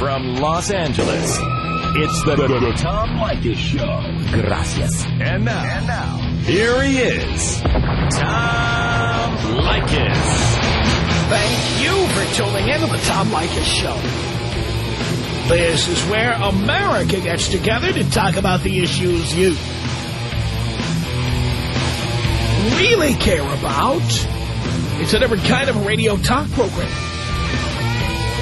From Los Angeles, it's the, the, the Tom Leykis Show. Gracias. And now, and now, here he is, Tom Leykis. Thank you for tuning in to the Tom Leykis Show. This is where America gets together to talk about the issues you really care about. It's a different kind of radio talk program.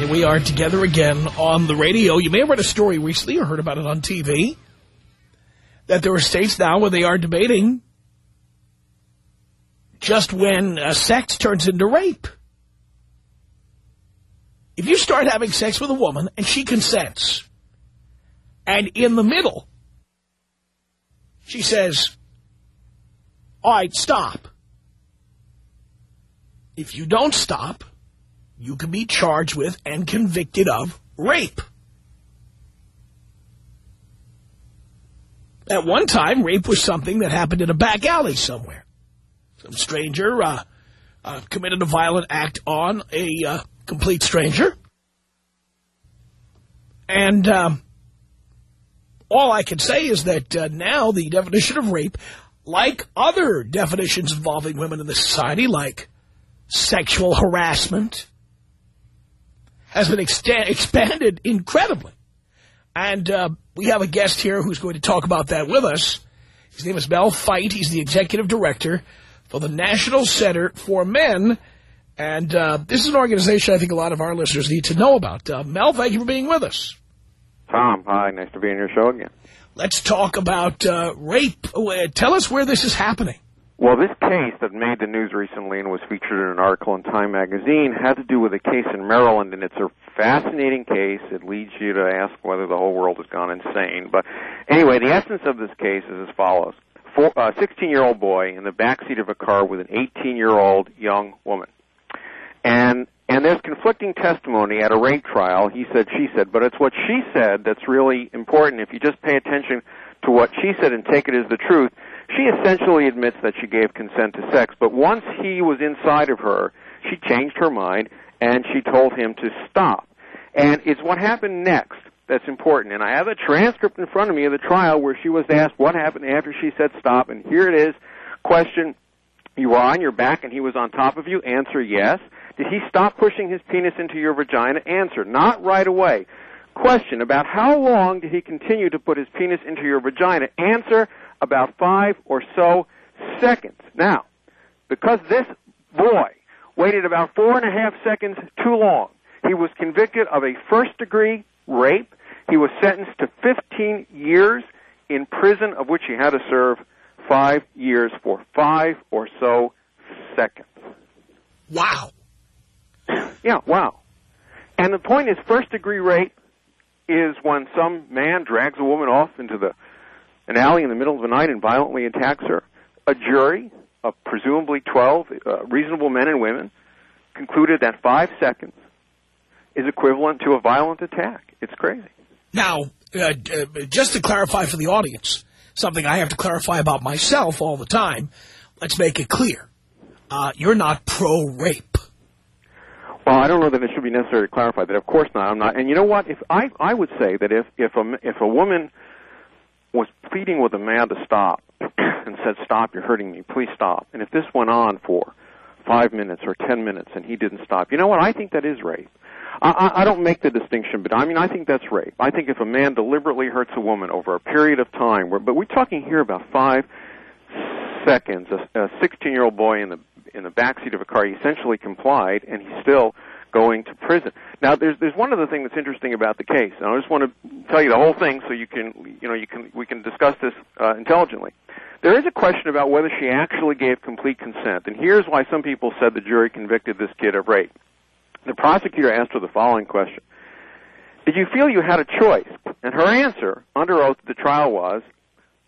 Here we are together again on the radio. You may have read a story recently or heard about it on TV that there are states now where they are debating just when uh, sex turns into rape. If you start having sex with a woman and she consents, and in the middle, she says, all right, stop. If you don't stop, you can be charged with and convicted of rape. At one time, rape was something that happened in a back alley somewhere. Some stranger uh, uh, committed a violent act on a uh, complete stranger. And um, all I can say is that uh, now the definition of rape, like other definitions involving women in the society, like sexual harassment, has been expanded incredibly. And uh, we have a guest here who's going to talk about that with us. His name is Mel Feit. He's the executive director for the National Center for Men. And uh, this is an organization I think a lot of our listeners need to know about. Uh, Mel, thank you for being with us. Tom, hi. Nice to be on your show again. Let's talk about uh, rape. Uh, tell us where this is happening. Well, this case that made the news recently and was featured in an article in Time magazine had to do with a case in Maryland, and it's a fascinating case. It leads you to ask whether the whole world has gone insane. But anyway, the essence of this case is as follows. A 16-year-old uh, boy in the backseat of a car with an 18-year-old young woman. And and there's conflicting testimony at a rape trial. He said, she said, but it's what she said that's really important. If you just pay attention to what she said and take it as the truth, she essentially admits that she gave consent to sex. But once he was inside of her, she changed her mind and she told him to stop. And it's what happened next that's important. And I have a transcript in front of me of the trial where she was asked what happened after she said stop. And here it is. Question, you were on your back and he was on top of you? Answer, yes. Did he stop pushing his penis into your vagina? Answer, not right away. Question, about how long did he continue to put his penis into your vagina? Answer, about five or so seconds. Now, because this boy waited about four and a half seconds too long, he was convicted of a first degree rape. He was sentenced to 15 years in prison, of which he had to serve five years for five or so seconds. Wow. Yeah, wow. And the point is, first degree rape is when some man drags a woman off into the an alley in the middle of the night and violently attacks her. A jury of presumably 12 uh, reasonable men and women concluded that five seconds is equivalent to a violent attack. It's crazy. Now, uh, uh, just to clarify for the audience, something I have to clarify about myself all the time, let's make it clear. Uh, you're not pro-rape. Well, I don't know that it should be necessary to clarify that. Of course not. I'm not. And you know what? If I I would say that if if a if a woman was pleading with a man to stop and said, "Stop! You're hurting me. Please stop." And if this went on for five minutes or ten minutes and he didn't stop, you know what? I think that is rape. I, I, I don't make the distinction, but I mean, I think that's rape. I think if a man deliberately hurts a woman over a period of time, where, but we're talking here about five seconds. A 16-year-old boy in the in the backseat of a car. He essentially complied, and he's still going to prison. Now, there's there's one other thing that's interesting about the case, and I just want to tell you the whole thing so you can you know you can we can discuss this uh, intelligently. There is a question about whether she actually gave complete consent, and here's why some people said the jury convicted this kid of rape. The prosecutor asked her the following question: did you feel you had a choice? And her answer, under oath at the trial was,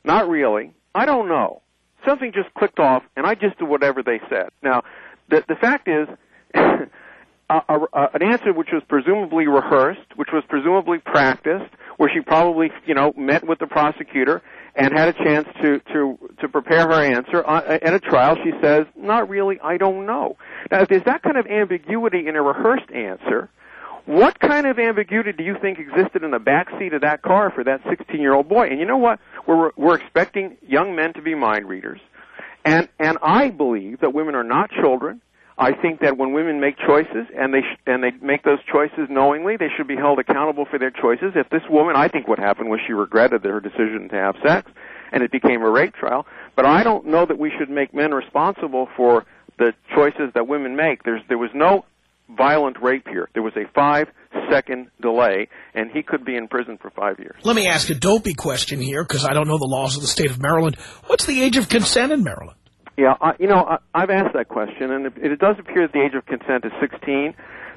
not really. I don't know. Something just clicked off, and I just did whatever they said. Now, the, the fact is, a, a, an answer which was presumably rehearsed, which was presumably practiced, where she probably, you know, met with the prosecutor and had a chance to to to prepare her answer uh, at a trial. She says, "Not really. I don't know." Now, if there's that kind of ambiguity in a rehearsed answer, what kind of ambiguity do you think existed in the back seat of that car for that 16-year-old boy? And you know what? We're we're expecting young men to be mind readers, and and I believe that women are not children. I think that when women make choices and they sh- and they make those choices knowingly, they should be held accountable for their choices. If this woman, I think what happened was she regretted her decision to have sex, and it became a rape trial. But I don't know that we should make men responsible for the choices that women make. There's there was no violent rape here. There was a five second delay, and he could be in prison for five years. Let me ask a dopey question here, because I don't know the laws of the state of Maryland. What's the age of consent in Maryland? Yeah, I, you know, I, I've asked that question, and it, it does appear that the age of consent is 16,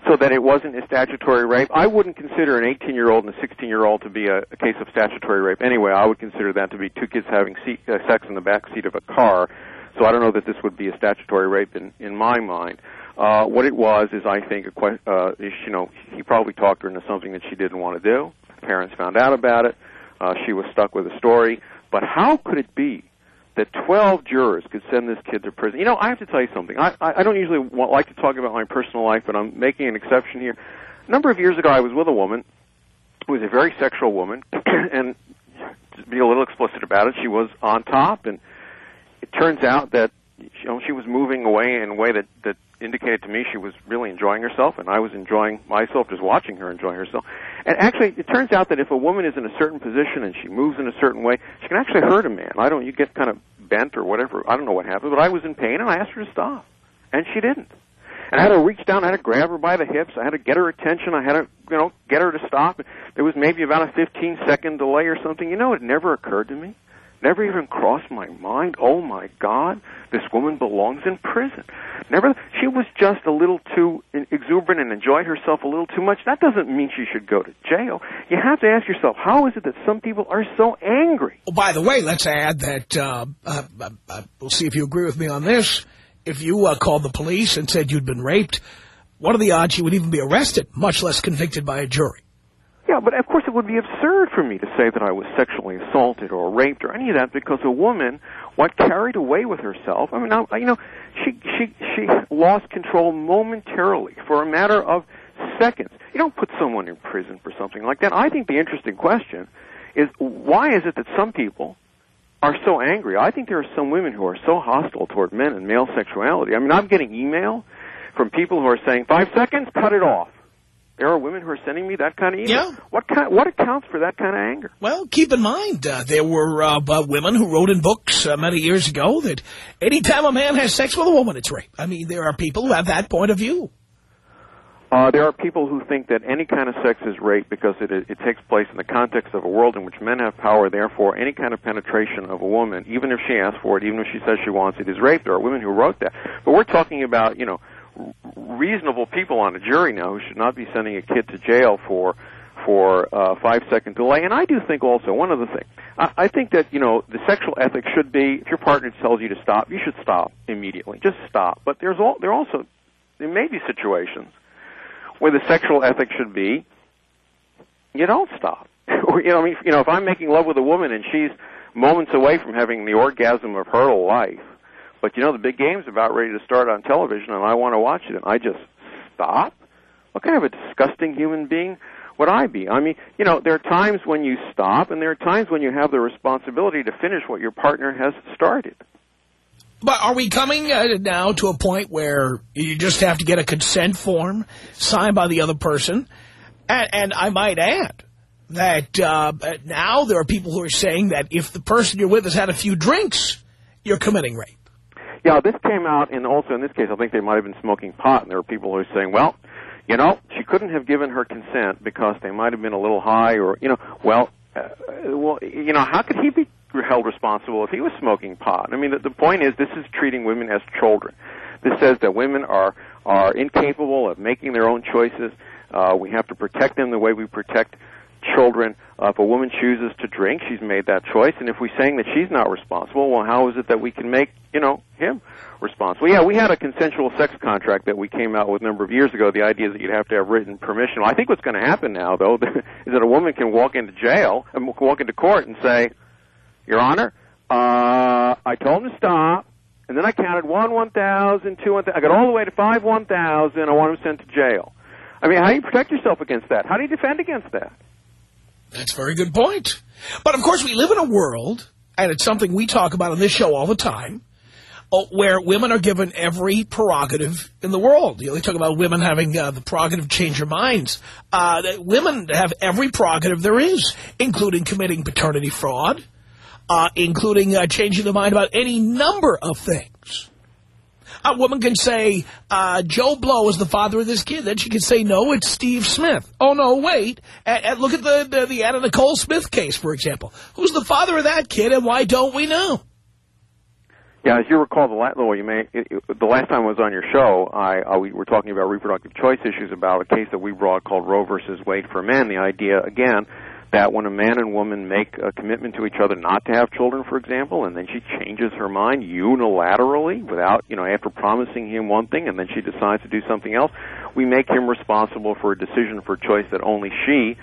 so that it wasn't a statutory rape. I wouldn't consider an 18-year-old and a 16-year-old to be a, a case of statutory rape anyway. I would consider that to be two kids having seat, uh, sex in the back seat of a car. So I don't know that this would be a statutory rape in, in my mind. Uh, what it was is, I think, a que- uh, is, you know, he probably talked her into something that she didn't want to do. Parents found out about it. Uh, she was stuck with a story. But how could it be that 12 jurors could send this kid to prison? You know, I have to tell you something. I, I, don't usually want, like to talk about my personal life, but I'm making an exception here. A number of years ago, I was with a woman who was a very sexual woman, and to be a little explicit about it, she was on top, and it turns out that you know, she was moving away in a way that, that indicated to me she was really enjoying herself, and I was enjoying myself just watching her enjoy herself. And actually, it turns out that if a woman is in a certain position and she moves in a certain way, she can actually hurt a man. I don't. You get kind of bent or whatever. I don't know what happened, but I was in pain, and I asked her to stop, and she didn't. And I had to reach down, I had to grab her by the hips, I had to get her attention, I had to, you know, get her to stop. There was maybe about a 15 second delay or something. You know, it never occurred to me never even crossed my mind. Oh my God, this woman belongs in prison. Never. She was just a little too exuberant and enjoyed herself a little too much. That doesn't mean she should go to jail. You have to ask yourself, how is it that some people are so angry? Oh, by the way, let's add that uh, uh, uh, we'll see if you agree with me on this. If you uh, called the police and said you'd been raped, what are the odds you would even be arrested, much less convicted by a jury? Yeah, but of course it would be absurd for me to say that I was sexually assaulted or raped or any of that because a woman, what carried away with herself. I mean, I, you know, she she she lost control momentarily for a matter of seconds. You don't put someone in prison for something like that. I think the interesting question is why is it that some people are so angry? I think there are some women who are so hostile toward men and male sexuality. I mean, I'm getting email from people who are saying, five seconds, cut it off. There are women who are sending me that kind of email. Yeah. What kind? What accounts for that kind of anger? Well, keep in mind, uh, there were uh, women who wrote in books uh, many years ago that anytime a man has sex with a woman, it's rape. I mean, there are people who have that point of view. Uh, there are people who think that any kind of sex is rape because it, it takes place in the context of a world in which men have power. Therefore, any kind of penetration of a woman, even if she asks for it, even if she says she wants it, is rape. There are women who wrote that. But we're talking about, you know, reasonable people on a jury now who should not be sending a kid to jail for for uh, five second delay. And I do think also one other thing. I, I think that you know the sexual ethic should be if your partner tells you to stop, you should stop immediately. Just stop. But there's all there also there may be situations where the sexual ethic should be you don't stop. you know, I mean, you know, if I'm making love with a woman and she's moments away from having the orgasm of her life, but you know, the big game's about ready to start on television, and I want to watch it, and I just stop. What kind of a disgusting human being would I be? I mean, you know, there are times when you stop, and there are times when you have the responsibility to finish what your partner has started. But are we coming uh, now to a point where you just have to get a consent form signed by the other person? And, and I might add that uh, now there are people who are saying that if the person you're with has had a few drinks, you're committing rape. Yeah, this came out, and also in this case, I think they might have been smoking pot, and there were people who were saying, well, you know, she couldn't have given her consent because they might have been a little high, or, you know, well, uh, well, you know, how could he be held responsible if he was smoking pot? I mean, the, the point is, this is treating women as children. This says that women are are incapable of making their own choices. Uh, we have to protect them the way we protect children. Uh, if a woman chooses to drink, she's made that choice. And if we're saying that she's not responsible, well, how is it that we can make, you know, him responsible? Yeah, we had a consensual sex contract that we came out with a number of years ago. The idea is that you'd have to have written permission. I think what's going to happen now, though, is that a woman can walk into jail and walk into court and say, Your Honor, uh, I told him to stop. And then I counted one, one thousand, two, one thousand. I got all the way to five, one thousand. I want him sent to jail. I mean, how do you protect yourself against that? How do you defend against that? That's a very good point. But, of course, we live in a world, and it's something we talk about on this show all the time, uh, where women are given every prerogative in the world. You know, they talk about women having uh, the prerogative to change their minds. Uh, women have every prerogative there is, including committing paternity fraud, uh, including uh, changing their mind about any number of things. A woman can say, uh, Joe Blow is the father of this kid. Then she can say, no, it's Steve Smith. Oh, no, wait. And, and look at the, the, the Anna Nicole Smith case, for example. Who's the father of that kid, and why don't we know? Yeah, as you recall, the last, well, you may, it, it, the last time I was on your show, I, I we were talking about reproductive choice issues about a case that we brought called Roe versus Wade for men. The idea, again, that when a man and woman make a commitment to each other not to have children, for example, and then she changes her mind unilaterally without, you know, after promising him one thing and then she decides to do something else, we make him responsible for a decision for a choice that only she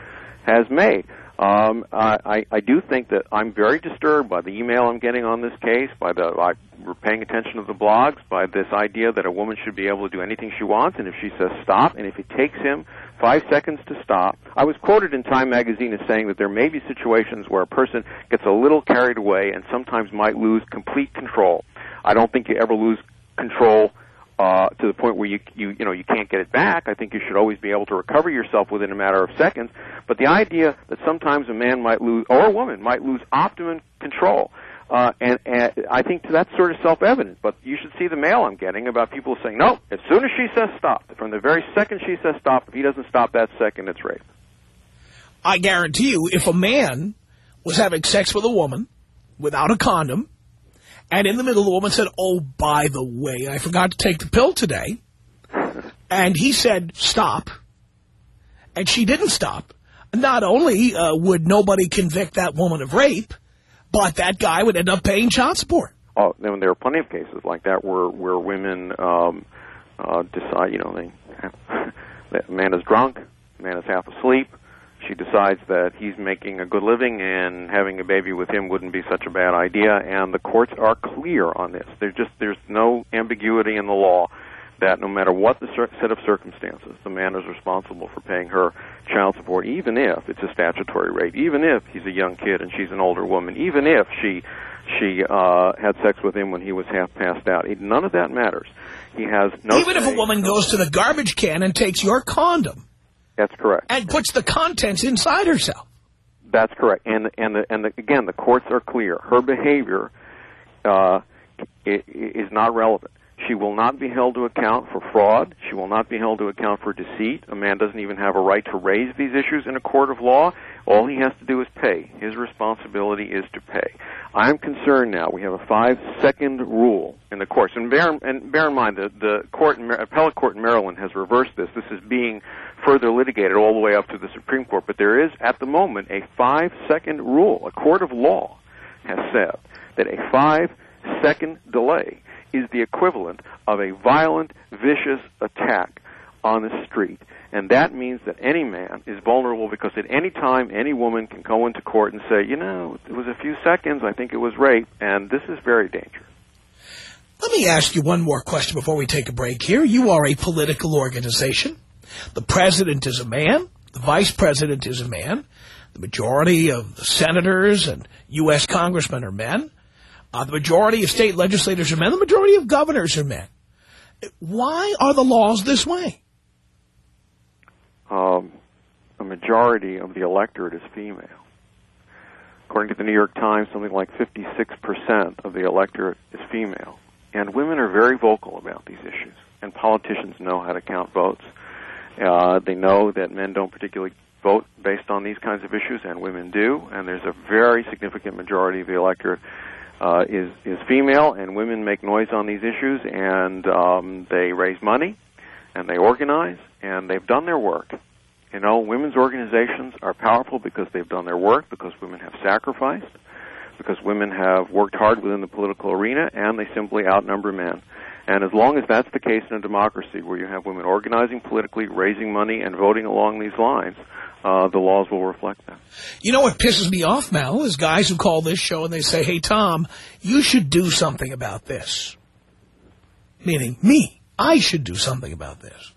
has made. Um, I, I do think that I'm very disturbed by the email I'm getting on this case, by the I, we're paying attention to the blogs, by this idea that a woman should be able to do anything she wants, and if she says stop, and if it takes him five seconds to stop. I was quoted in Time magazine as saying that there may be situations where a person gets a little carried away and sometimes might lose complete control. I don't think you ever lose control uh, to the point where you you you know you can't get it back. I think you should always be able to recover yourself within a matter of seconds. But the idea that sometimes a man might lose or a woman might lose optimum control uh, and, and I think that's sort of self-evident. But you should see the mail I'm getting about people saying, no, as soon as she says stop, from the very second she says stop, if he doesn't stop that second, it's rape. I guarantee you, if a man was having sex with a woman without a condom, and in the middle the woman said, oh, by the way, I forgot to take the pill today, and he said stop, and she didn't stop, not only uh, would nobody convict that woman of rape, but that guy would end up paying child support. Oh, then there are plenty of cases like that where where women um, uh, decide, you know, they that man is drunk, man is half asleep. She decides that he's making a good living and having a baby with him wouldn't be such a bad idea. And the courts are clear on this. There's just there's no ambiguity in the law that no matter what the set of circumstances, the man is responsible for paying her child support, even if it's a statutory rape, even if he's a young kid and she's an older woman, even if she she uh, had sex with him when he was half passed out. None of that matters. He has no. Even if a woman goes to the garbage can and takes your condom. That's correct. And puts the contents inside herself. That's correct. And and the, and the, again, the courts are clear. Her behavior uh, is not relevant. She will not be held to account for fraud. She will not be held to account for deceit. A man doesn't even have a right to raise these issues in a court of law. All he has to do is pay. His responsibility is to pay. I'm concerned now. We have a five-second rule in the courts, and bear, and bear in mind that the court, in, appellate court in Maryland has reversed this. This is being further litigated all the way up to the Supreme Court. But there is, at the moment, a five-second rule. A court of law has said that a five-second delay is the equivalent of a violent, vicious attack on the street. And that means that any man is vulnerable because at any time any woman can go into court and say, you know, it was a few seconds, I think it was rape, and this is very dangerous. Let me ask you one more question before we take a break here. You are a political organization. The president is a man. The vice president is a man. The majority of the senators and U.S. congressmen are men. Uh, the majority of state legislators are men. The majority of governors are men. Why are the laws this way? Um, a majority of the electorate is female. According to the New York Times, something like 56% of the electorate is female. And women are very vocal about these issues. And politicians know how to count votes. Uh, they know that men don't particularly vote based on these kinds of issues, and women do. And there's a very significant majority of the electorate uh, is is female, and women make noise on these issues, and um, they raise money, and they organize, and they've done their work, You know, women's organizations are powerful because they've done their work, because women have sacrificed, because women have worked hard within the political arena, and they simply outnumber men. And as long as that's the case in a democracy where you have women organizing politically, raising money, and voting along these lines, uh, the laws will reflect that. You know what pisses me off, Mel, is guys who call this show and they say, hey, Tom, you should do something about this. Meaning me. I should do something about this.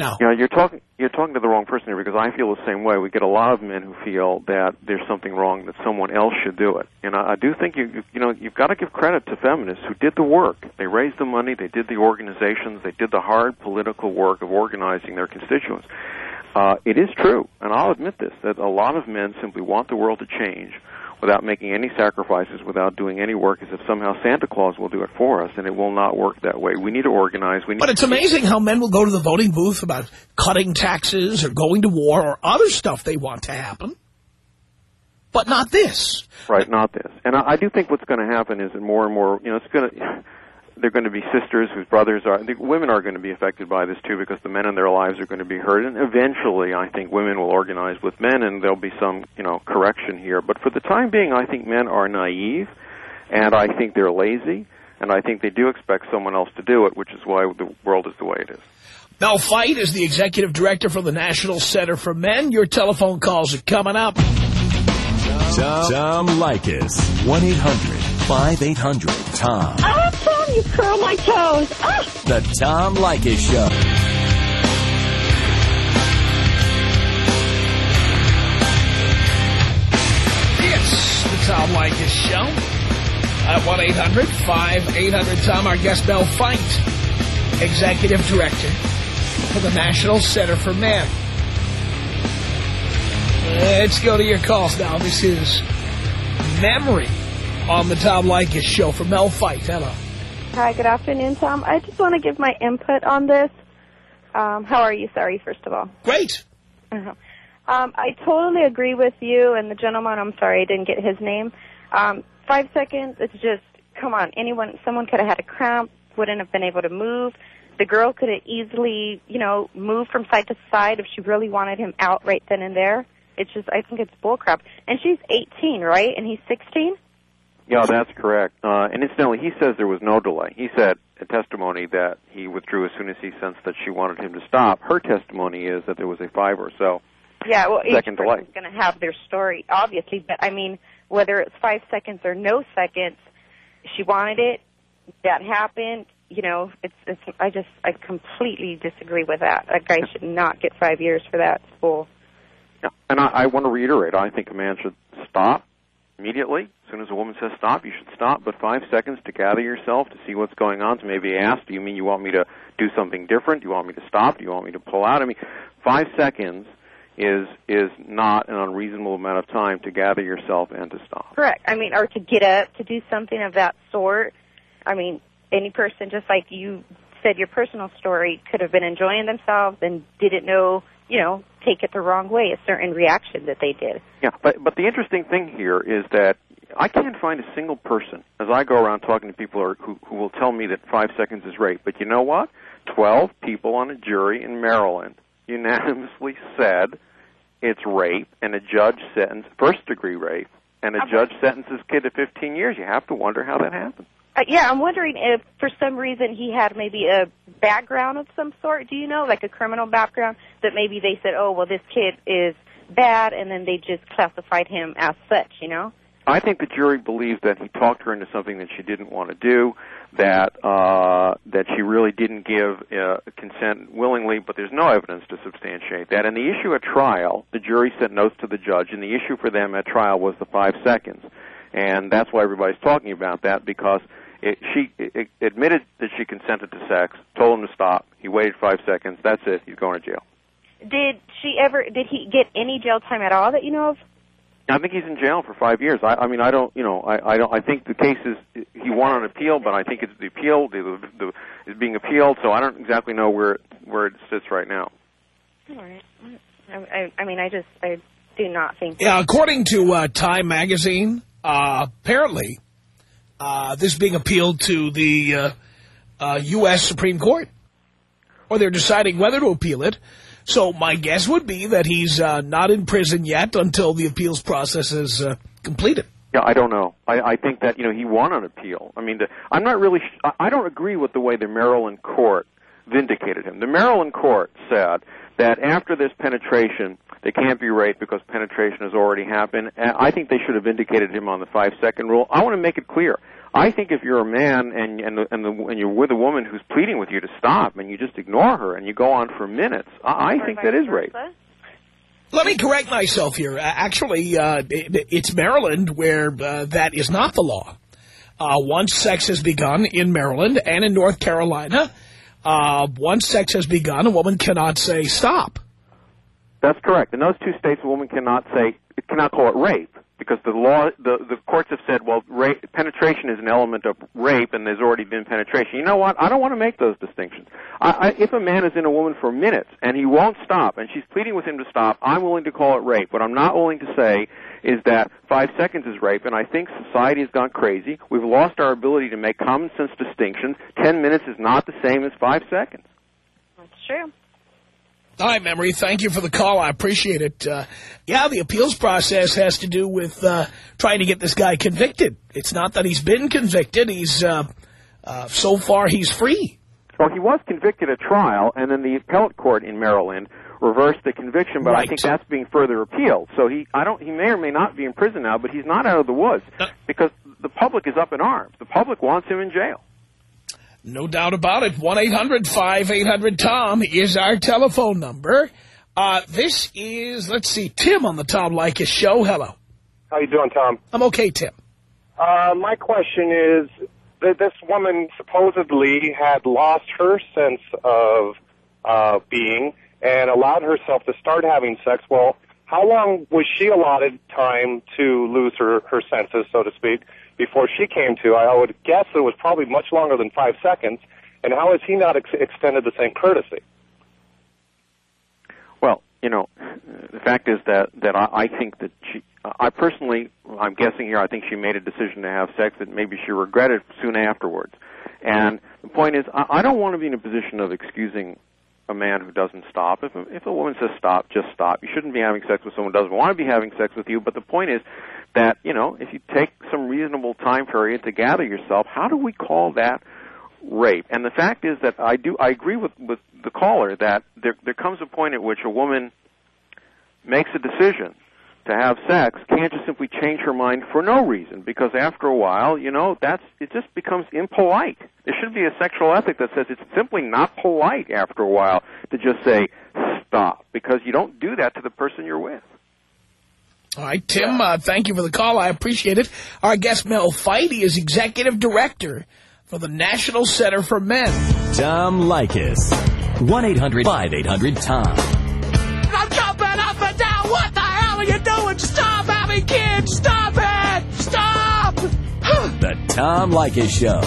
Now, you know, you're talking you're talking to the wrong person here because I feel the same way. We get a lot of men who feel that there's something wrong that someone else should do it, and I, I do think you you, you know you've got to give credit to feminists who did the work. They raised the money, they did the organizations, they did the hard political work of organizing their constituents. Uh, it is true, and I'll admit this, that a lot of men simply want the world to change without making any sacrifices, without doing any work, as if somehow Santa Claus will do it for us, and it will not work that way. We need to organize. We need but it's amazing how men will go to the voting booth about cutting taxes or going to war or other stuff they want to happen, but not this. Right, not this. And I, I do think what's going to happen is that more and more, you know, it's going to they're going to be sisters whose brothers are. The women are going to be affected by this too because the men in their lives are going to be hurt. And eventually, I think women will organize with men, and there'll be some, you know, correction here. But for the time being, I think men are naive, and I think they're lazy, and I think they do expect someone else to do it, which is why the world is the way it is. Mel Feit is the executive director for the National Center for Men. Your telephone calls are coming up. Tom, Tom Leykis. 1-800-5800-TOM. Oh, you curl my toes. Ah! The Tom Leykis Show. It's the Tom Leykis Show. At 1-800-5800-TOM, our guest Mel Feit, executive director for the National Center for Men. Let's go to your calls now. This is Memory on the Tom Leykis Show for Mel Feit. Hello. Hi, good afternoon, Tom. I just want to give my input on this. Um, how are you? Sorry, first of all. Great. Uh-huh. Um, I totally agree with you and the gentleman. I'm sorry, I didn't get his name. Um, five seconds. It's just come on. Anyone, someone could have had a cramp, wouldn't have been able to move. The girl could have easily, you know, moved from side to side if she really wanted him out right then and there. It's just, I think it's bullcrap. And she's 18, right? And he's 16. Yeah, that's correct. Uh, and incidentally, he says there was no delay. He said a testimony that he withdrew as soon as he sensed that she wanted him to stop. Her testimony is that there was a five or so Yeah, well, each second delay. person's going to have their story, obviously. But I mean, whether it's five seconds or no seconds, she wanted it. That happened. You know, it's. it's I just, I completely disagree with that. A guy should not get five years for that. It's bull. Yeah. And I, I want to reiterate, I think a man should stop immediately. As soon as a woman says stop, you should stop. But five seconds to gather yourself, to see what's going on, to maybe ask, do you mean you want me to do something different? Do you want me to stop? Do you want me to pull out? I mean, five seconds is is not an unreasonable amount of time to gather yourself and to stop. Correct. I mean, or to get up to do something of that sort. I mean, any person, just like you said, your personal story could have been enjoying themselves and didn't know, you know, take it the wrong way, a certain reaction that they did. Yeah, but but the interesting thing here is that I can't find a single person as I go around talking to people or, who who will tell me that five seconds is rape. But you know what? Twelve people on a jury in Maryland unanimously said it's rape, and a judge sentenced first degree rape, and a judge sentences kid to 15 years. You have to wonder how that happened. Uh, yeah, I'm wondering if for some reason he had maybe a background of some sort. Do you know, like a criminal background that maybe they said, oh, well, this kid is bad, and then they just classified him as such. You know? I think the jury believes that he talked her into something that she didn't want to do, that uh, that she really didn't give uh, consent willingly, but there's no evidence to substantiate that. And the issue at trial, the jury sent notes to the judge, and the issue for them at trial was the five seconds, and that's why everybody's talking about that because it, she it, admitted that she consented to sex, told him to stop. He waited five seconds. That's it. He's going to jail. Did she ever? Did he get any jail time at all that you know of? I think he's in jail for five years. I, I mean, I don't, you know, I, I don't. I think the case is he won on appeal, but I think it's the appeal the, the, is being appealed. So I don't exactly know where it, where it sits right now. All right. I, I, I mean, I just I do not think. Yeah, according to uh, Time Magazine, uh, apparently uh, this being appealed to the uh, uh, U.S. Supreme Court. Or they're deciding whether to appeal it So my guess would be that he's uh, not in prison yet until the appeals process is uh, completed. Yeah, I don't know. I, I think that you know he won on appeal. I mean, the, I'm not really. I don't agree with the way the Maryland court vindicated him. The Maryland court said that after this penetration, they can't be raped because penetration has already happened. And I think they should have indicated him on the five second rule. I want to make it clear. I think if you're a man and and the, and, the, and you're with a woman who's pleading with you to stop and you just ignore her and you go on for minutes, I, I think that is rape. Let me correct myself here. Actually, uh, it, it's Maryland where uh, that is not the law. Uh, once sex has begun in Maryland and in North Carolina, uh, once sex has begun, a woman cannot say stop. That's correct. In those two states, a woman cannot say, cannot call it rape because the law, the the courts have said, well, rape, penetration is an element of rape, and there's already been penetration. You know what? I don't want to make those distinctions. I, I, if a man is in a woman for minutes and he won't stop, and she's pleading with him to stop, I'm willing to call it rape. What I'm not willing to say is that five seconds is rape, and I think society has gone crazy. We've lost our ability to make common sense distinctions. Ten minutes is not the same as five seconds. That's true. Hi, Memory. Thank you for the call. I appreciate it. Uh, yeah, the appeals process has to do with uh, trying to get this guy convicted. It's not that he's been convicted. He's uh, uh, So far, he's free. Well, he was convicted at trial, and then the appellate court in Maryland reversed the conviction, but right. I think that's being further appealed. So he, I don't, he may or may not be in prison now, but he's not out of the woods because the public is up in arms. The public wants him in jail. No doubt about it. 1-800-5800-TOM is our telephone number. Uh, this is, let's see, Tim on the Tom Leykis show. Hello. How you doing, Tom? I'm okay, Tim. Uh, my question is that this woman supposedly had lost her sense of uh, being and allowed herself to start having sex. Well, how long was she allotted time to lose her, her senses, so to speak, before she came to? I would guess it was probably much longer than five seconds. And how has he not ex- extended the same courtesy? Well, you know, the fact is that that I, I think that she, I personally, I'm guessing here, I think she made a decision to have sex that maybe she regretted soon afterwards. And the point is, I, I don't want to be in a position of excusing a man who doesn't stop. If a, if a woman says stop, just stop. You shouldn't be having sex with someone who doesn't want to be having sex with you. But the point is that you know, if you take some reasonable time period to gather yourself, how do we call that? rape. And the fact is that I do I agree with with the caller that there there comes a point at which a woman makes a decision to have sex can't just simply change her mind for no reason because after a while, you know, that's it just becomes impolite. There should be a sexual ethic that says it's simply not polite after a while to just say stop because you don't do that to the person you're with. All right, Tim, uh, thank you for the call. I appreciate it. Our guest, Mel Feit, is executive director for the National Center for Men. Tom Leykis. 1-800-5800-TOM. Kids. Stop it. Stop. The Tom Leykis Show. The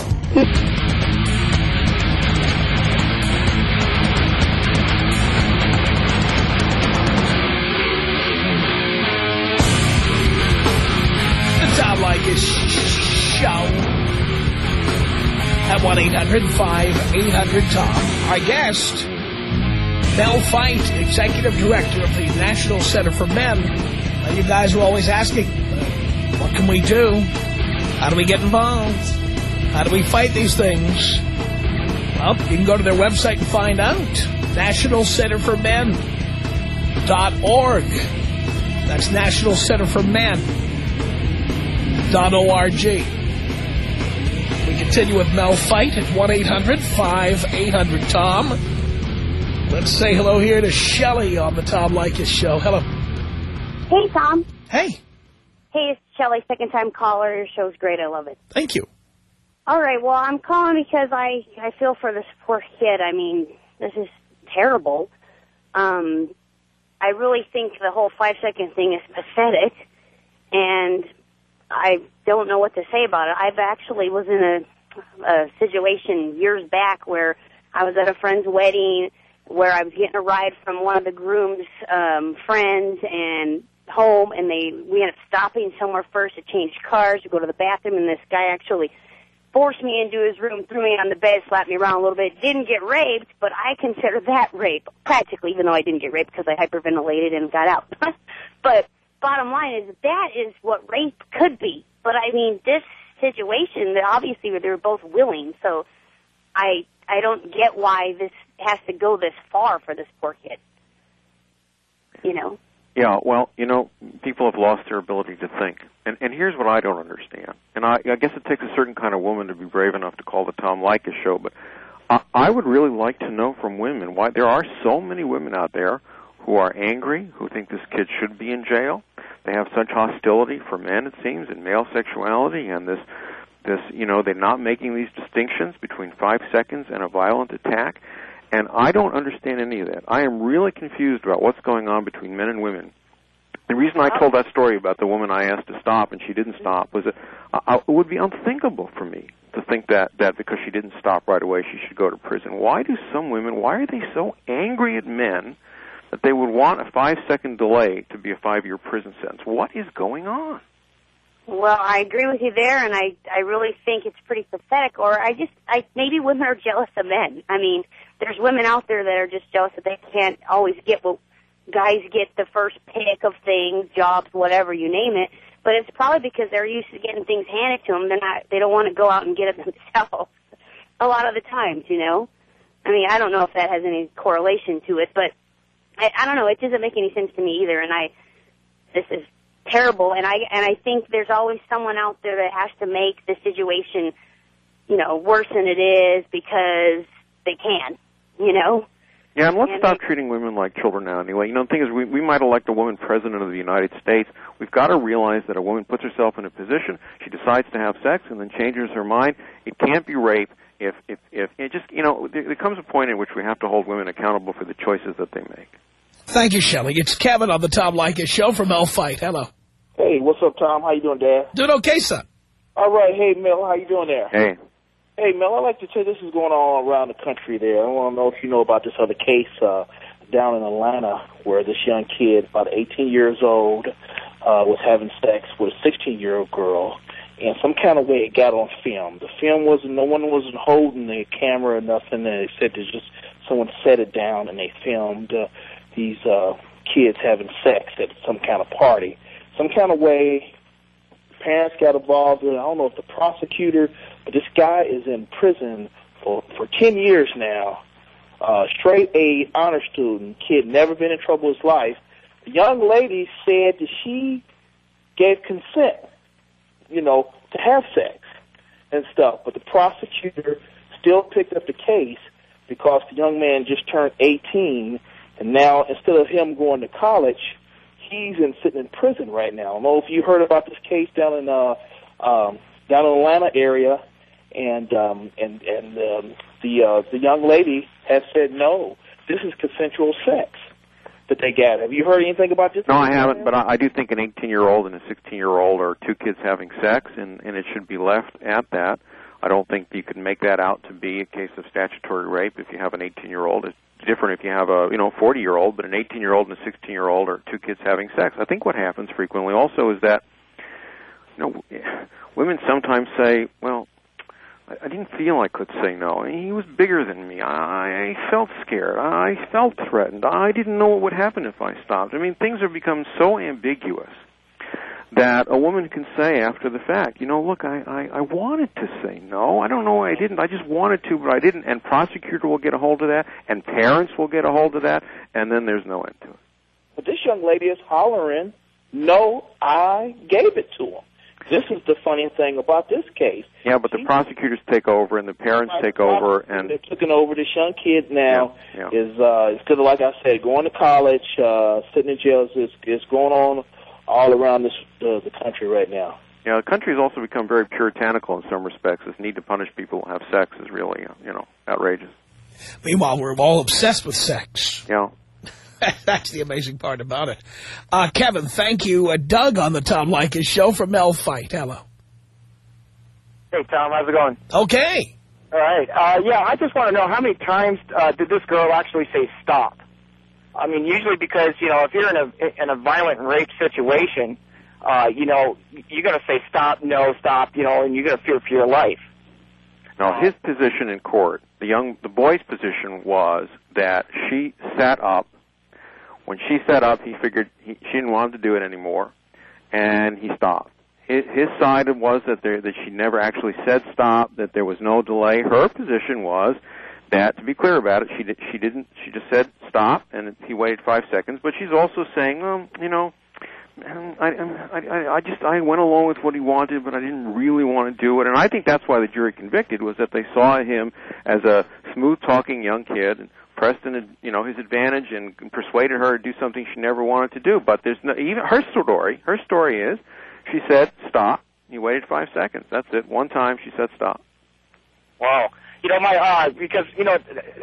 Tom Leykis Show. At 1-800-5800-TOM. Our guest, Mel Feit, Executive Director of the National Center for Men. You guys are always asking, what can we do? How do we get involved? How do we fight these things? Well, you can go to their website and find out. NationalCenterForMen.org. That's National Center for Men. .org. We continue with Mel Feit at 1-800-5800-TOM. Let's say hello here to Shelley on the Tom Leykis Show. Hello. Hey, Tom. Hey, Hey, it's Shelly, second time caller. Your show's great. I love it. thank you. All right, well, I'm calling because I, I feel for this poor kid. I mean, this is terrible. Um, I really think the whole five second thing is pathetic, and I don't know what to say about it. I've actually was in a, a situation years back where I was at a friend's wedding where I was getting a ride from one of the groom's um, friends and home, and they we ended up stopping somewhere first to change cars to go to the bathroom, and this guy actually forced me into his room, threw me on the bed, slapped me around a little bit. Didn't get raped, but I consider that rape practically, even though I didn't get raped because I hyperventilated and got out. but bottom line is that is what rape could be. But I mean, this situation, that obviously they were both willing, so I I don't get why this has to go this far for this poor kid. You know. Yeah, well, you know, people have lost their ability to think. And and here's what I don't understand. And I I guess it takes a certain kind of woman to be brave enough to call the Tom Leykis show, but I, I would really like to know from women why there are so many women out there who are angry, who think this kid should be in jail. They have such hostility for men, it seems, and male sexuality and this this you know, they're not making these distinctions between five seconds and a violent attack. And I don't understand any of that. I am really confused about what's going on between men and women. The reason I told that story about the woman I asked to stop and she didn't stop was that uh, it would be unthinkable for me to think that that because she didn't stop right away she should go to prison. Why do some women? Why are they so angry at men that they would want a five second delay to be a five year prison sentence? What is going on? Well, I agree with you there, and I I really think it's pretty pathetic. Or I just I maybe women are jealous of men. I mean, there's women out there that are just jealous that they can't always get what guys get the first pick of things, jobs, whatever you name it. But it's probably because they're used to getting things handed to them. They're not. They don't want to go out and get it themselves. A lot of the times, you know. I mean, I don't know if that has any correlation to it, but I, I don't know. It doesn't make any sense to me either. And I, this is terrible. And I and I think there's always someone out there that has to make the situation, you know, worse than it is because they can. You know. Yeah, and let's And stop they- treating women like children now. Anyway, you know, the thing is, we we might elect a woman president of the United States. We've got to realize that a woman puts herself in a position, she decides to have sex, and then changes her mind. It can't be rape. If if if it just you know, there, there comes a point in which we have to hold women accountable for the choices that they make. Thank you, Shelley. It's Kevin on the Tom Leykis show from L Feit. Hello. Hey, what's up, Tom? How you doing, Dad? Doing okay, son? All right. Hey, Mel, how you doing there? Hey, Hey, Mel, I'd like to you this is going on around the country there. I want to know if you know about this other case uh, down in Atlanta where this young kid, about 18 years old, uh, was having sex with a 16-year-old girl. And some kind of way it got on film. The film wasn't, no one wasn't holding the camera or nothing. They said there's just someone set it down and they filmed uh, these uh, kids having sex at some kind of party. Some kind of way parents got involved in. I don't know if the prosecutor, but this guy is in prison for for ten years now. Uh, straight A honor student, kid, never been in trouble in his life. The young lady said that she gave consent, you know, to have sex and stuff, but the prosecutor still picked up the case because the young man just turned 18, and now instead of him going to college, he's in sitting in prison right now. I don't know if you heard about this case down in uh um down in Atlanta area and um and and um the uh the young lady has said no. This is consensual sex that they got. Have you heard anything about this? no, I haven't, but I, I do think an 18-year-old and a 16-year-old are two kids having sex, and and it should be left at that. I don't think you can make that out to be a case of statutory rape if you have an 18-year-old. It's different if you have a you know 40-year-old, but an 18-year-old and a 16-year-old are two kids having sex. I think what happens frequently also is that you know women sometimes say, well. I didn't feel I could say no. He was bigger than me. I, I felt scared. I felt threatened. I didn't know what would happen if I stopped. I mean, things have become so ambiguous that a woman can say after the fact, you know, look, I, I, I wanted to say no. I don't know why I didn't. I just wanted to, but I didn't. And prosecutor will get a hold of that, and parents will get a hold of that, and then there's no end to it. But this young lady is hollering, "No, I gave it to him." This is the funny thing about this case. Yeah, but the prosecutors take over, and the parents take over, and they're taking over. This young kid now Yeah, yeah. is uh, is because, like I said, going to college, uh, sitting in jail is is going on all around this uh, the country right now. Yeah, the country has also become very puritanical in some respects. This need to punish people who have sex is really, uh, you know, outrageous. Meanwhile, we're all obsessed with sex. You know, That's the amazing part about it. Uh, Kevin, thank you. Uh, Doug on the Tom Leykis show from L Feit. Hello. Hey, Tom, how's it going? Okay. All right. Uh, yeah, I just want to know how many times uh, did this girl actually say stop? I mean, usually because you know if you're in a in a violent rape situation, uh, you know you're gonna say stop, no, stop, you know, and you're gonna fear for your life. Now, his position in court, the young, the boy's position was that she sat up. When she set up, he figured he, she didn't want him to do it anymore, and he stopped. His, his side was that there that she never actually said stop, that there was no delay. Her position was that, to be clear about it, she did, she didn't. She just said stop, and he waited five seconds. But she's also saying, um, you know, I, I, I just I went along with what he wanted, but I didn't really want to do it. And I think that's why the jury convicted was that they saw him as a smooth-talking young kid pressed in, you know, his advantage and persuaded her to do something she never wanted to do. But there's no even her story. Her story is, she said stop. He waited five seconds. That's it. One time she said stop. Wow. You know, my uh, because you know,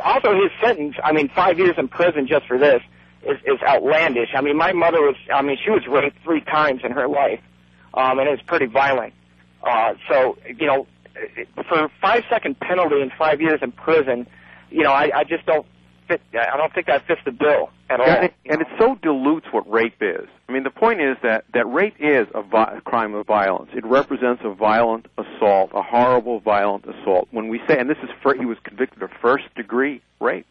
also his sentence. I mean, five years in prison just for this is is outlandish. I mean, my mother was. I mean, she was raped three times in her life, um, and it's pretty violent. Uh, so you know, for five second penalty and five years in prison, you know, I, I just don't fit. I don't think that fits the bill at all. And it, and it so dilutes what rape is. I mean, the point is that that rape is a vi- crime of violence. It represents a violent assault, a horrible violent assault. When we say, and this is for, he was convicted of first degree rape.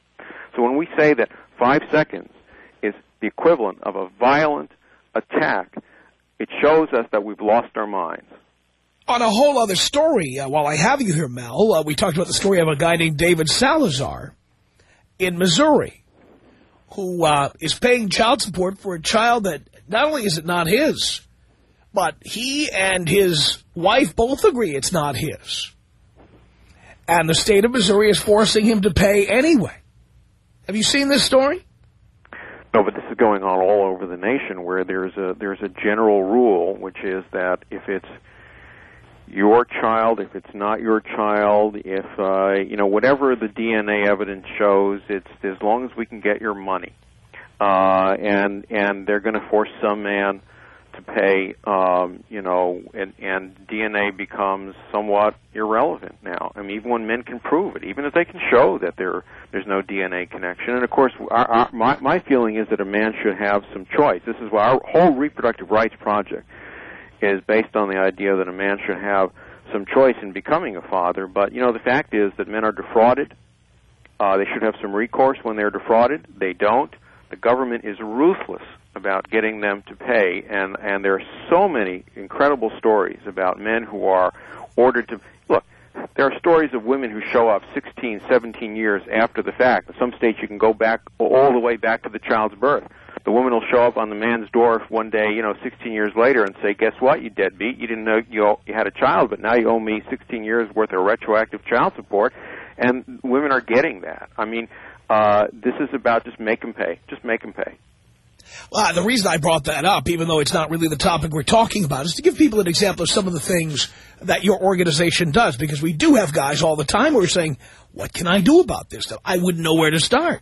So when we say that five seconds is the equivalent of a violent attack, it shows us that we've lost our minds. On a whole other story, uh, while I have you here, Mel, uh, we talked about the story of a guy named David Salazar in Missouri who uh, is paying child support for a child that not only is it not his, but he and his wife both agree it's not his. And the state of Missouri is forcing him to pay anyway. Have you seen this story? No, but this is going on all over the nation where there's a there's a general rule which is that if it's your child, if it's not your child, if uh, you know whatever the DNA evidence shows, it's as long as we can get your money, uh, and and they're going to force some man to pay, um, you know, and and DNA becomes somewhat irrelevant now. I mean, even when men can prove it, even if they can show that there there's no DNA connection, and of course, our, our, my my feeling is that a man should have some choice. This is why our whole reproductive rights project is based on the idea that a man should have some choice in becoming a father. But you know, the fact is that men are defrauded. Uh, they should have some recourse when they're defrauded. They don't. The government is ruthless about getting them to pay, and and there are so many incredible stories about men who are ordered to. There are stories of women who show up 16, 17 years after the fact. In some states, you can go back all the way back to the child's birth the woman will show up on the man's door one day, you know, 16 years later, and say, "Guess what, you deadbeat? You didn't know you you had a child, but now you owe me 16 years worth of retroactive child support." And women are getting that. I mean, uh, this is about just make them pay. Just make them pay. Well, the reason I brought that up, even though it's not really the topic we're talking about, is to give people an example of some of the things that your organization does. Because we do have guys all the time who are saying, what can I do about this stuff? I wouldn't know where to start.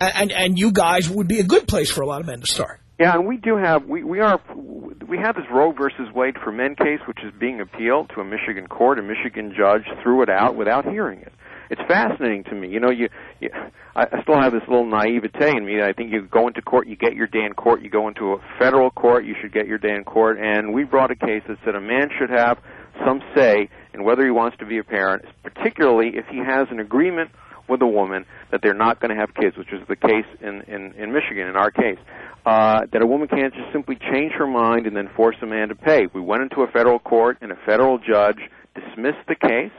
And, and you guys would be a good place for a lot of men to start. Yeah, and we do have we we are we have this Roe versus Wade for men case, which is being appealed to a Michigan court. A Michigan judge threw it out without hearing it. It's fascinating to me. You know, you, you I, I still have this little naivete in me. I think you go into court, you get your day in court. You go into a federal court, you should get your day in court. And we brought a case that said a man should have some say in whether he wants to be a parent, particularly if he has an agreement with a woman that they're not going to have kids, which is the case in, in, in Michigan, in our case. Uh, that a woman can't just simply change her mind and then force a man to pay. We went into a federal court and a federal judge dismissed the case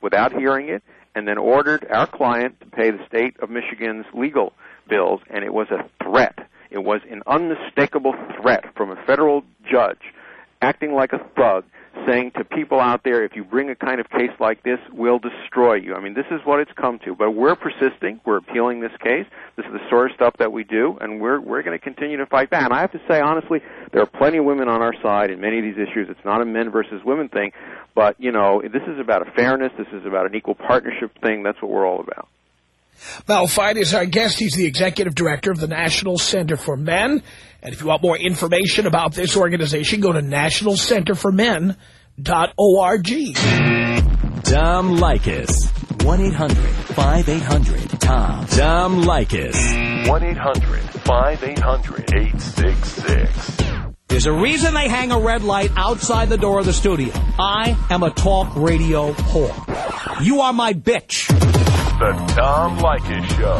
without hearing it and then ordered our client to pay the state of Michigan's legal bills, and it was a threat. It was an unmistakable threat from a federal judge acting like a thug saying to people out there, if you bring a kind of case like this, we'll destroy you. I mean, this is what it's come to. But we're persisting. We're appealing this case. This is the sort of stuff that we do, and we're we're going to continue to fight back. And I have to say, honestly, there are plenty of women on our side in many of these issues. It's not a men versus women thing, but you know, this is about a fairness. This is about an equal partnership thing. That's what we're all about. Mel Feit is our guest. He's the executive director of the National Center for Men. And if you want more information about this organization, go to nationalcenterformen.org. Tom Leykis. 1-800-5800-TOM. Tom Leykis. 1-800-5800-866. There's a reason they hang a red light outside the door of the studio. I am a talk radio whore. You are my bitch. The Tom Leykis Show.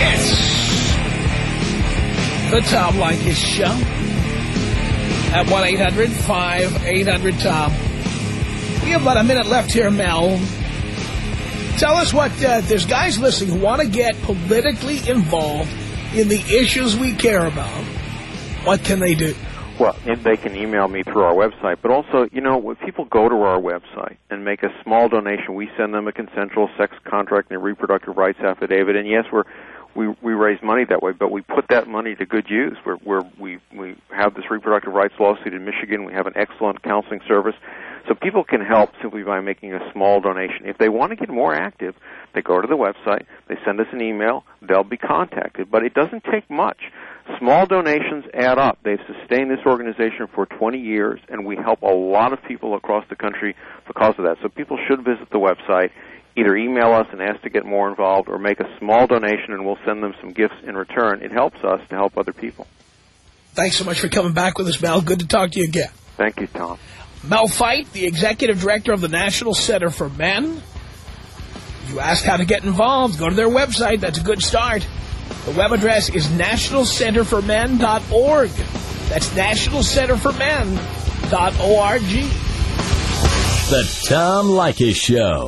It's the Tom Leykis Show at 1-800-5800-TOM. We have about a minute left here, Mel. Tell us what, uh, there's guys listening who want to get politically involved in the issues we care about. What can they do? Well, and they can email me through our website, but also, you know, when people go to our website and make a small donation, we send them a consensual sex contract and a reproductive rights affidavit, and yes, we're we we raise money that way, but we put that money to good use. Where where we we have this reproductive rights lawsuit in Michigan, we have an excellent counseling service, so people can help simply by making a small donation. If they want to get more active, they go to the website, they send us an email, they'll be contacted. But it doesn't take much. Small donations add up. They've sustained this organization for 20 years, and we help a lot of people across the country because of that. So people should visit the website either email us and ask to get more involved or make a small donation and we'll send them some gifts in return. It helps us to help other people. Thanks so much for coming back with us, Mel. Good to talk to you again. Thank you, Tom. Mel Feit, the Executive Director of the National Center for Men. You ask how to get involved, go to their website. That's a good start. The web address is nationalcenterformen.org. That's nationalcenterformen.org. The Tom Leykis Show.